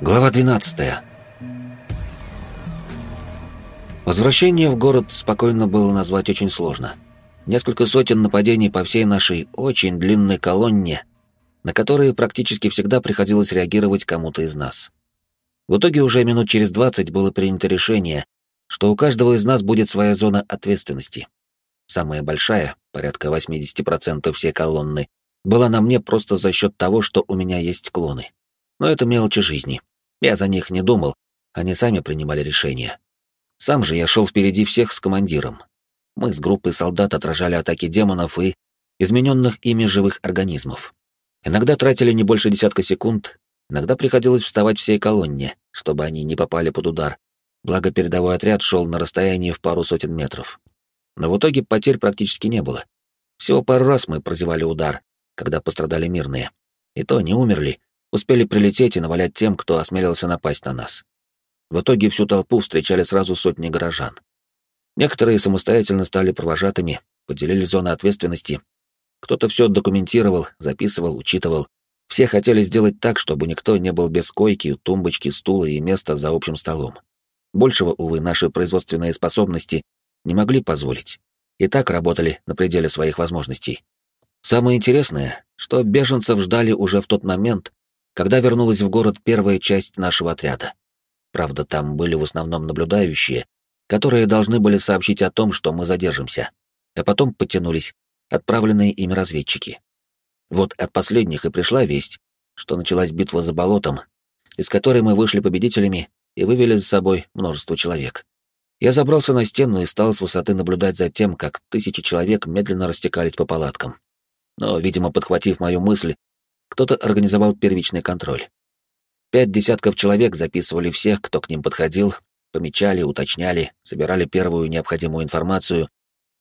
Глава 12. Возвращение в город спокойно было назвать очень сложно. Несколько сотен нападений по всей нашей очень длинной колонне, на которые практически всегда приходилось реагировать кому-то из нас. В итоге уже минут через 20 было принято решение, что у каждого из нас будет своя зона ответственности. Самая большая, порядка 80% всей колонны, была на мне просто за счет того, что у меня есть клоны. Но это мелочи жизни. Я за них не думал, они сами принимали решения. Сам же я шел впереди всех с командиром. Мы с группой солдат отражали атаки демонов и измененных ими живых организмов. Иногда тратили не больше десятка секунд, иногда приходилось вставать всей колонне, чтобы они не попали под удар, благо передовой отряд шел на расстоянии в пару сотен метров. Но в итоге потерь практически не было. Всего пару раз мы прозевали удар, когда пострадали мирные. И то не умерли, успели прилететь и навалять тем, кто осмелился напасть на нас. В итоге всю толпу встречали сразу сотни горожан. Некоторые самостоятельно стали провожатыми, поделили зоны ответственности. Кто-то все документировал, записывал, учитывал. Все хотели сделать так, чтобы никто не был без койки, тумбочки, стула и места за общим столом. Большего, увы, наши производственные способности не могли позволить. И так работали на пределе своих возможностей. Самое интересное, что беженцев ждали уже в тот момент, когда вернулась в город первая часть нашего отряда. Правда, там были в основном наблюдающие, которые должны были сообщить о том, что мы задержимся, а потом потянулись отправленные ими разведчики. Вот от последних и пришла весть, что началась битва за болотом, из которой мы вышли победителями и вывели за собой множество человек. Я забрался на стену и стал с высоты наблюдать за тем, как тысячи человек медленно растекались по палаткам. Но, видимо, подхватив мою мысль, кто-то организовал первичный контроль. Пять десятков человек записывали всех, кто к ним подходил, помечали, уточняли, собирали первую необходимую информацию,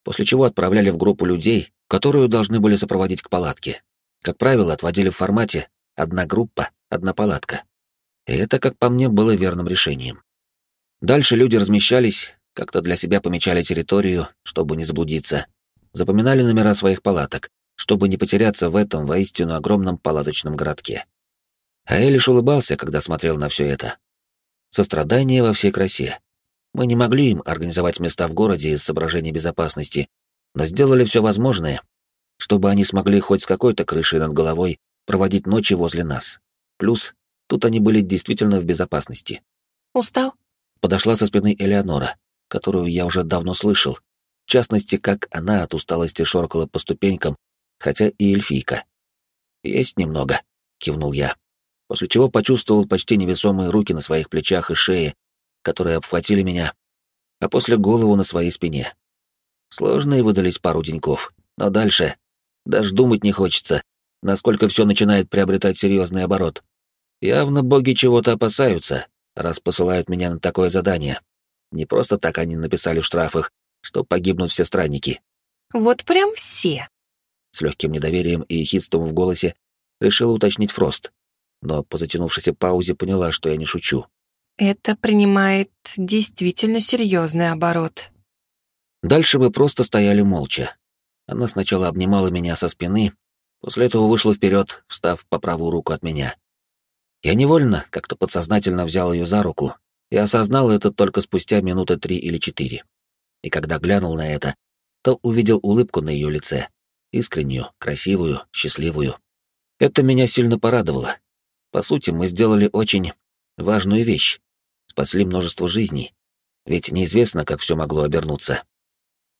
после чего отправляли в группу людей, которую должны были сопроводить к палатке. Как правило, отводили в формате «одна группа, одна палатка». И это, как по мне, было верным решением. Дальше люди размещались, как-то для себя помечали территорию, чтобы не заблудиться, запоминали номера своих палаток, чтобы не потеряться в этом воистину огромном палаточном городке. А я лишь улыбался, когда смотрел на все это. Сострадание во всей красе. Мы не могли им организовать места в городе из соображений безопасности, но сделали все возможное, чтобы они смогли хоть с какой-то крышей над головой проводить ночи возле нас. Плюс, тут они были действительно в безопасности. «Устал?» подошла со спины Элеонора, которую я уже давно слышал, в частности, как она от усталости шоркала по ступенькам, хотя и эльфийка. «Есть немного», — кивнул я, после чего почувствовал почти невесомые руки на своих плечах и шее, которые обхватили меня, а после голову на своей спине. Сложные выдались пару деньков, но дальше даже думать не хочется, насколько все начинает приобретать серьезный оборот. Явно боги чего-то опасаются, раз посылают меня на такое задание. Не просто так они написали в штрафах, что погибнут все странники. Вот прям все. С легким недоверием и ехидством в голосе решила уточнить Фрост, но по затянувшейся паузе поняла, что я не шучу. Это принимает действительно серьезный оборот. Дальше мы просто стояли молча. Она сначала обнимала меня со спины, после этого вышла вперед, встав по правую руку от меня. Я невольно, как-то подсознательно взял ее за руку и осознал это только спустя минуты три или четыре. И когда глянул на это, то увидел улыбку на ее лице, искреннюю, красивую, счастливую. Это меня сильно порадовало. По сути, мы сделали очень важную вещь. Спасли множество жизней. Ведь неизвестно, как все могло обернуться.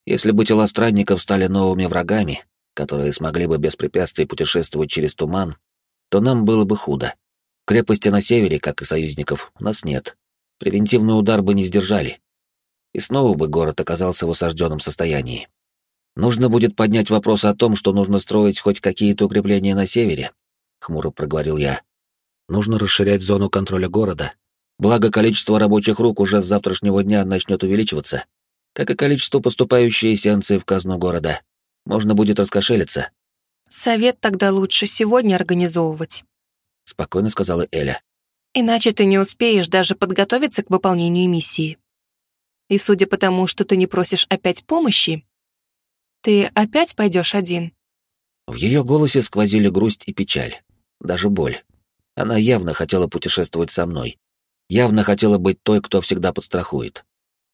Если бы тела странников стали новыми врагами, которые смогли бы без препятствий путешествовать через туман, то нам было бы худо. Крепости на севере, как и союзников, у нас нет. Превентивный удар бы не сдержали. И снова бы город оказался в осажденном состоянии. Нужно будет поднять вопрос о том, что нужно строить хоть какие-то укрепления на севере, — хмуро проговорил я. Нужно расширять зону контроля города. Благо, количество рабочих рук уже с завтрашнего дня начнет увеличиваться, как и количество поступающей эссенции в казну города. Можно будет раскошелиться. Совет тогда лучше сегодня организовывать спокойно сказала Эля. Иначе ты не успеешь даже подготовиться к выполнению миссии. И судя по тому, что ты не просишь опять помощи, ты опять пойдешь один. В ее голосе сквозили грусть и печаль, даже боль. Она явно хотела путешествовать со мной. Явно хотела быть той, кто всегда подстрахует.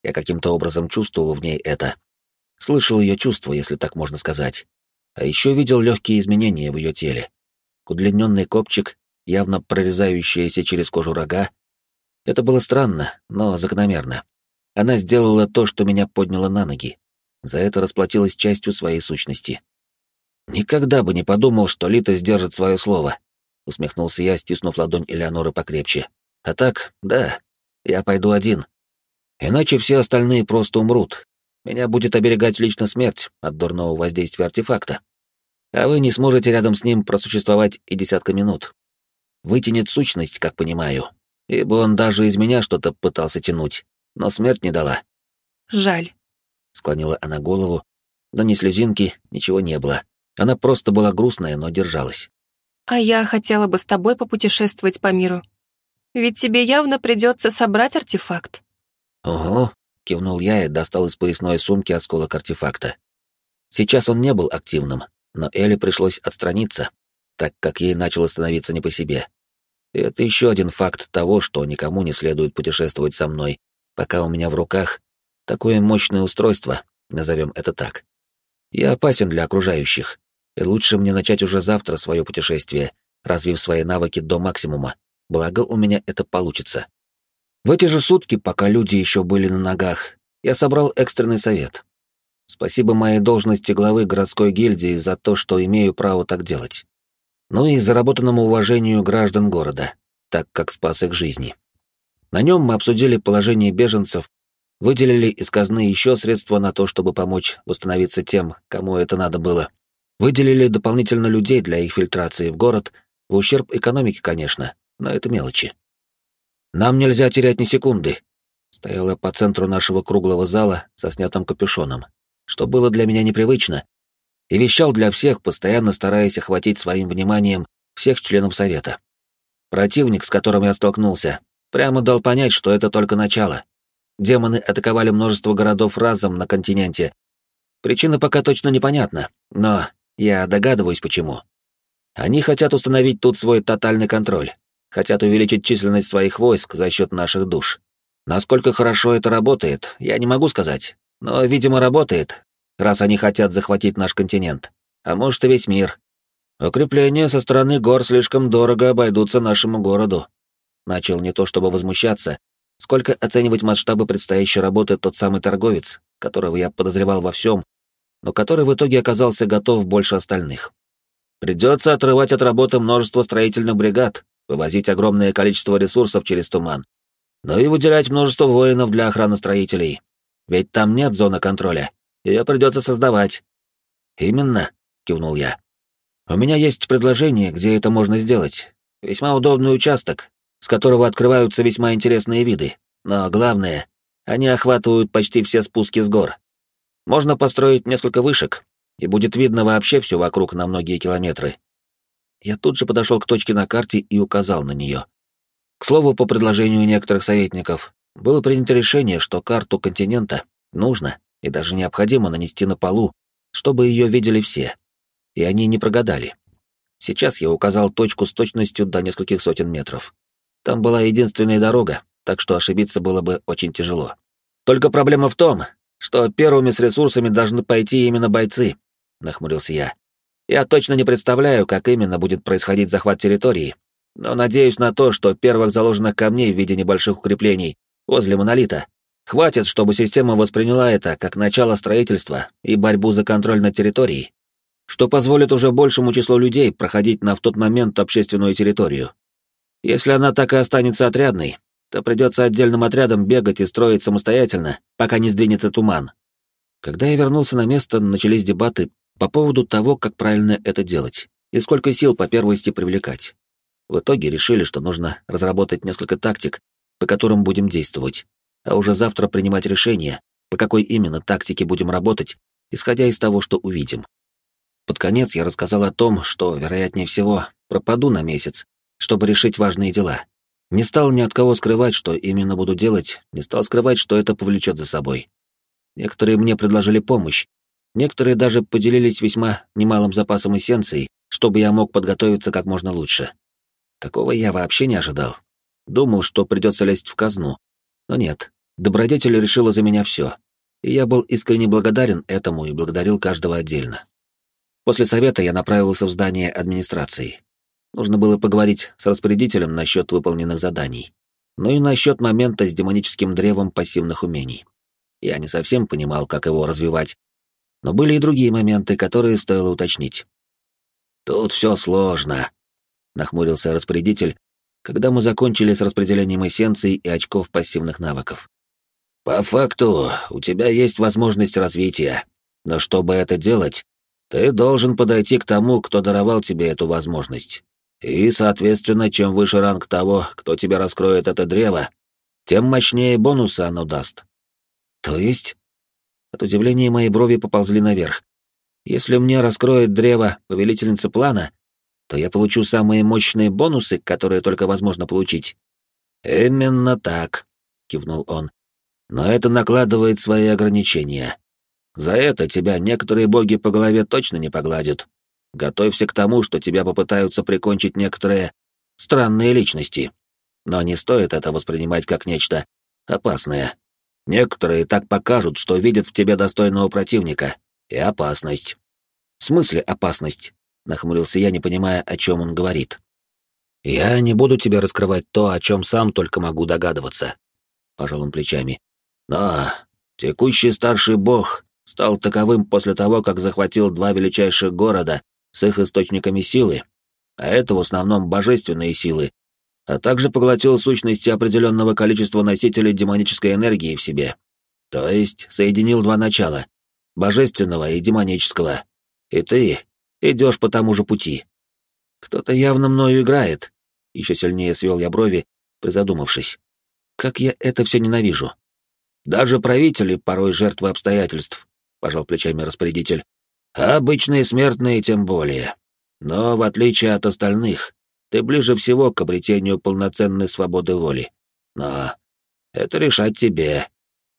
Я каким-то образом чувствовал в ней это. Слышал ее чувства, если так можно сказать. А еще видел легкие изменения в ее теле. Удлиненный копчик, явно прорезающийся через кожу рога. Это было странно, но закономерно. Она сделала то, что меня подняло на ноги. За это расплатилась частью своей сущности. «Никогда бы не подумал, что Лита сдержит свое слово», — усмехнулся я, стиснув ладонь Элеоноры покрепче. «А так, да, я пойду один. Иначе все остальные просто умрут. Меня будет оберегать лично смерть от дурного воздействия артефакта. А вы не сможете рядом с ним просуществовать и десятка минут. Вытянет сущность, как понимаю, ибо он даже из меня что-то пытался тянуть, но смерть не дала». «Жаль», — склонила она голову, но ни слезинки, ничего не было. Она просто была грустная, но держалась. А я хотела бы с тобой попутешествовать по миру. Ведь тебе явно придется собрать артефакт. Ого, кивнул я и достал из поясной сумки осколок артефакта. Сейчас он не был активным, но Элли пришлось отстраниться, так как ей начало становиться не по себе. И это еще один факт того, что никому не следует путешествовать со мной, пока у меня в руках такое мощное устройство, назовем это так. Я опасен для окружающих, и лучше мне начать уже завтра свое путешествие, развив свои навыки до максимума, благо у меня это получится. В эти же сутки, пока люди еще были на ногах, я собрал экстренный совет. Спасибо моей должности главы городской гильдии за то, что имею право так делать. Ну и заработанному уважению граждан города, так как спас их жизни. На нем мы обсудили положение беженцев, выделили из казны еще средства на то, чтобы помочь восстановиться тем, кому это надо было, Выделили дополнительно людей для их фильтрации в город, в ущерб экономике, конечно, но это мелочи. Нам нельзя терять ни секунды. Стояла по центру нашего круглого зала со снятым капюшоном, что было для меня непривычно, и вещал для всех, постоянно стараясь охватить своим вниманием всех членов совета. Противник, с которым я столкнулся, прямо дал понять, что это только начало. Демоны атаковали множество городов разом на континенте. Причина пока точно непонятна, но я догадываюсь, почему. Они хотят установить тут свой тотальный контроль, хотят увеличить численность своих войск за счет наших душ. Насколько хорошо это работает, я не могу сказать, но, видимо, работает, раз они хотят захватить наш континент, а может и весь мир. Укрепления со стороны гор слишком дорого обойдутся нашему городу. Начал не то чтобы возмущаться, сколько оценивать масштабы предстоящей работы тот самый торговец, которого я подозревал во всем, но который в итоге оказался готов больше остальных. Придется отрывать от работы множество строительных бригад, вывозить огромное количество ресурсов через туман, но и выделять множество воинов для охраны строителей. Ведь там нет зоны контроля, ее придется создавать. Именно, кивнул я. У меня есть предложение, где это можно сделать. Весьма удобный участок, с которого открываются весьма интересные виды. Но главное, они охватывают почти все спуски с гор. Можно построить несколько вышек, и будет видно вообще все вокруг на многие километры. Я тут же подошел к точке на карте и указал на нее. К слову, по предложению некоторых советников, было принято решение, что карту континента нужно и даже необходимо нанести на полу, чтобы ее видели все. И они не прогадали. Сейчас я указал точку с точностью до нескольких сотен метров. Там была единственная дорога, так что ошибиться было бы очень тяжело. Только проблема в том, что первыми с ресурсами должны пойти именно бойцы», — нахмурился я. «Я точно не представляю, как именно будет происходить захват территории, но надеюсь на то, что первых заложенных камней в виде небольших укреплений возле монолита хватит, чтобы система восприняла это как начало строительства и борьбу за контроль над территорией, что позволит уже большему числу людей проходить на в тот момент общественную территорию. Если она так и останется отрядной, то придется отдельным отрядом бегать и строить самостоятельно, пока не сдвинется туман. Когда я вернулся на место, начались дебаты по поводу того, как правильно это делать и сколько сил по первости привлекать. В итоге решили, что нужно разработать несколько тактик, по которым будем действовать, а уже завтра принимать решение, по какой именно тактике будем работать, исходя из того, что увидим. Под конец я рассказал о том, что, вероятнее всего, пропаду на месяц, чтобы решить важные дела. Не стал ни от кого скрывать, что именно буду делать, не стал скрывать, что это повлечет за собой. Некоторые мне предложили помощь, некоторые даже поделились весьма немалым запасом эссенций, чтобы я мог подготовиться как можно лучше. Такого я вообще не ожидал. Думал, что придется лезть в казну. Но нет, добродетель решила за меня все. И я был искренне благодарен этому и благодарил каждого отдельно. После совета я направился в здание администрации. Нужно было поговорить с распорядителем насчет выполненных заданий. Ну и насчет момента с демоническим древом пассивных умений. Я не совсем понимал, как его развивать, но были и другие моменты, которые стоило уточнить. «Тут все сложно», — нахмурился распорядитель, когда мы закончили с распределением эссенций и очков пассивных навыков. «По факту, у тебя есть возможность развития, но чтобы это делать, ты должен подойти к тому, кто даровал тебе эту возможность. И, соответственно, чем выше ранг того, кто тебе раскроет это древо, тем мощнее бонусы оно даст. То есть? От удивления мои брови поползли наверх. Если мне раскроет древо повелительницы плана, то я получу самые мощные бонусы, которые только возможно получить. Именно так, кивнул он. Но это накладывает свои ограничения. За это тебя некоторые боги по голове точно не погладят. Готовься к тому, что тебя попытаются прикончить некоторые странные личности. Но не стоит это воспринимать как нечто опасное. Некоторые так покажут, что видят в тебе достойного противника и опасность. В смысле опасность? Нахмурился я, не понимая, о чем он говорит. Я не буду тебе раскрывать то, о чем сам только могу догадываться. Пожал он плечами. Но текущий старший бог стал таковым после того, как захватил два величайших города с их источниками силы, а это в основном божественные силы, а также поглотил сущности определенного количества носителей демонической энергии в себе. То есть соединил два начала — божественного и демонического. И ты идешь по тому же пути. Кто-то явно мною играет. Еще сильнее свел я брови, призадумавшись. Как я это все ненавижу. Даже правители порой жертвы обстоятельств, пожал плечами распорядитель. А обычные смертные тем более. Но в отличие от остальных, ты ближе всего к обретению полноценной свободы воли. Но это решать тебе.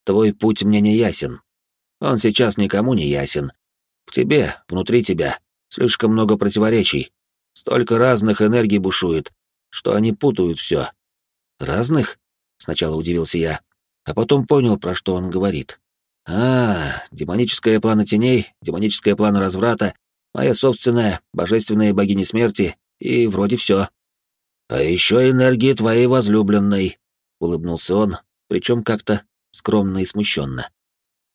Твой путь мне не ясен. Он сейчас никому не ясен. В тебе, внутри тебя, слишком много противоречий. Столько разных энергий бушует, что они путают все. Разных? Сначала удивился я, а потом понял, про что он говорит. А, демоническая плана теней, демоническая плана разврата, моя собственная, божественная богиня смерти, и вроде все. А еще энергии твоей возлюбленной, улыбнулся он, причем как-то скромно и смущенно.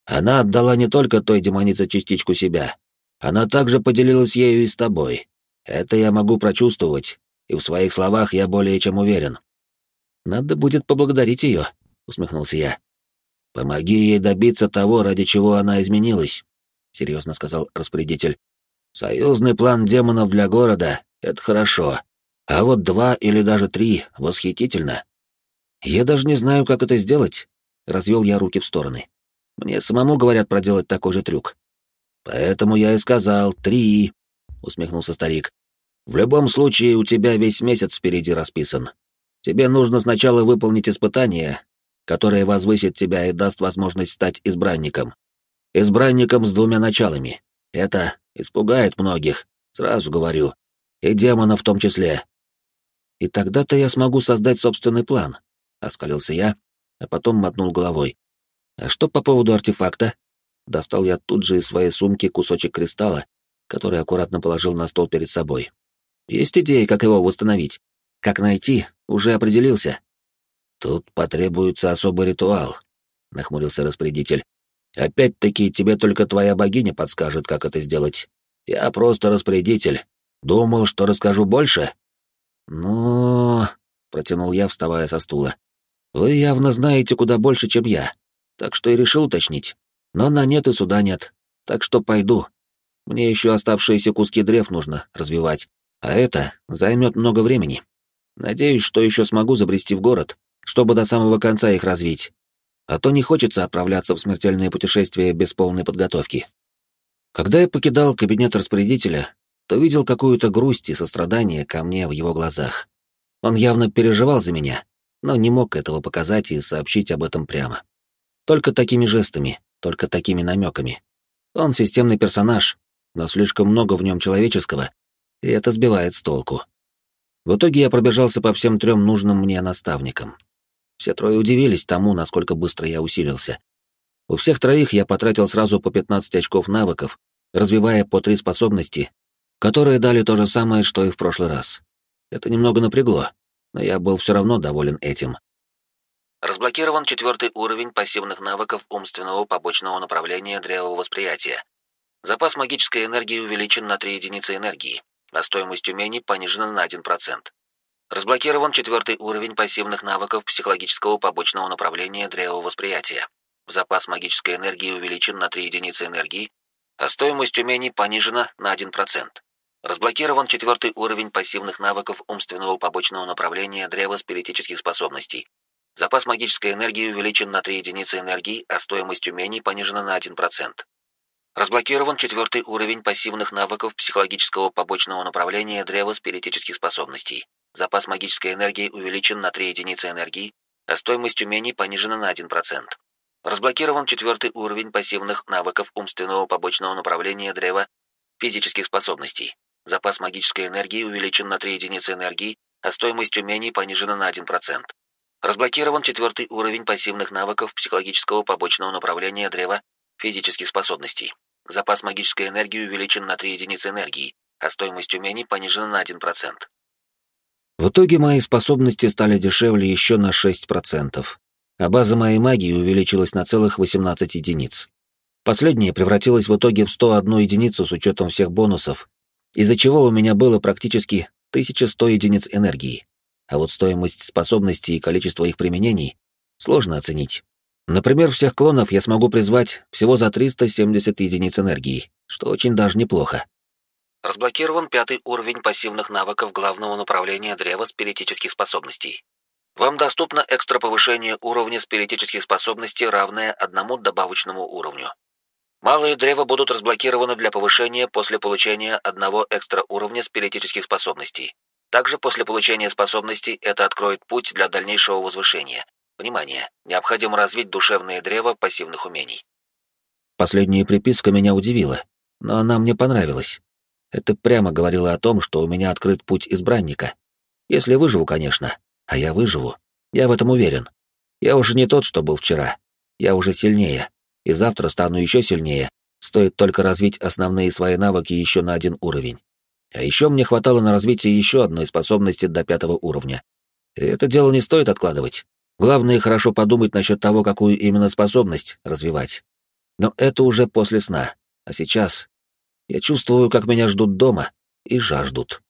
Она отдала не только той демонице частичку себя, она также поделилась ею и с тобой. Это я могу прочувствовать, и в своих словах я более чем уверен. Надо будет поблагодарить ее, усмехнулся я. Помоги ей добиться того, ради чего она изменилась, серьезно сказал распорядитель. Союзный план демонов для города — это хорошо, а вот два или даже три — восхитительно. Я даже не знаю, как это сделать, развел я руки в стороны. Мне самому говорят проделать такой же трюк. Поэтому я и сказал три, усмехнулся старик. В любом случае у тебя весь месяц впереди расписан. Тебе нужно сначала выполнить испытание, которое возвысит тебя и даст возможность стать избранником. Избранником с двумя началами. Это испугает многих, сразу говорю. И демона в том числе. И тогда-то я смогу создать собственный план, — оскалился я, а потом мотнул головой. А что по поводу артефакта? Достал я тут же из своей сумки кусочек кристалла, который аккуратно положил на стол перед собой. Есть идеи, как его восстановить. Как найти, уже определился. Тут потребуется особый ритуал, нахмурился распорядитель. Опять-таки, тебе только твоя богиня подскажет, как это сделать. Я просто распорядитель. Думал, что расскажу больше. Ну, протянул я, вставая со стула. Вы явно знаете куда больше, чем я, так что и решил уточнить. Но на нет и суда нет, так что пойду. Мне еще оставшиеся куски древ нужно развивать, а это займет много времени. Надеюсь, что еще смогу забрести в город, чтобы до самого конца их развить. А то не хочется отправляться в смертельное путешествие без полной подготовки. Когда я покидал кабинет распорядителя, то видел какую-то грусть и сострадание ко мне в его глазах. Он явно переживал за меня, но не мог этого показать и сообщить об этом прямо. Только такими жестами, только такими намеками. Он системный персонаж, но слишком много в нем человеческого, и это сбивает с толку. В итоге я пробежался по всем трем нужным мне наставникам. Все трое удивились тому, насколько быстро я усилился. У всех троих я потратил сразу по 15 очков навыков, развивая по три способности, которые дали то же самое, что и в прошлый раз. Это немного напрягло, но я был все равно доволен этим. Разблокирован четвертый уровень пассивных навыков умственного побочного направления древового восприятия. Запас магической энергии увеличен на 3 единицы энергии, а стоимость умений понижена на 1%. Разблокирован четвертый уровень пассивных навыков психологического побочного направления древового восприятия. Запас магической энергии увеличен на 3 единицы энергии, а стоимость умений понижена на 1%. Разблокирован четвертый уровень пассивных навыков умственного побочного направления древа спиритических способностей. Запас магической энергии увеличен на 3 единицы энергии, а стоимость умений понижена на 1%. Разблокирован четвертый уровень пассивных навыков психологического побочного направления древа спиритических способностей. Запас магической энергии увеличен на 3 единицы энергии, а стоимость умений понижена на 1%. Разблокирован четвертый уровень пассивных навыков умственного побочного направления древа физических способностей. Запас магической энергии увеличен на 3 единицы энергии, а стоимость умений понижена на 1%. Разблокирован четвертый уровень пассивных навыков психологического побочного направления древа физических способностей. Запас магической энергии увеличен на 3 единицы энергии, а стоимость умений понижена на 1%. В итоге мои способности стали дешевле еще на 6%, а база моей магии увеличилась на целых 18 единиц. Последняя превратилась в итоге в 101 единицу с учетом всех бонусов, из-за чего у меня было практически 1100 единиц энергии а вот стоимость способностей и количество их применений сложно оценить. Например, всех клонов я смогу призвать всего за 370 единиц энергии, что очень даже неплохо. Разблокирован пятый уровень пассивных навыков главного направления древа спиритических способностей. Вам доступно экстра повышение уровня спиритических способностей, равное одному добавочному уровню. Малые древа будут разблокированы для повышения после получения одного экстра уровня спиритических способностей. Также после получения способностей это откроет путь для дальнейшего возвышения. Внимание! Необходимо развить душевное древо пассивных умений. Последняя приписка меня удивила, но она мне понравилась. Это прямо говорило о том, что у меня открыт путь избранника. Если выживу, конечно. А я выживу. Я в этом уверен. Я уже не тот, что был вчера. Я уже сильнее. И завтра стану еще сильнее. Стоит только развить основные свои навыки еще на один уровень. А еще мне хватало на развитие еще одной способности до пятого уровня. И это дело не стоит откладывать. Главное, хорошо подумать насчет того, какую именно способность развивать. Но это уже после сна. А сейчас я чувствую, как меня ждут дома и жаждут.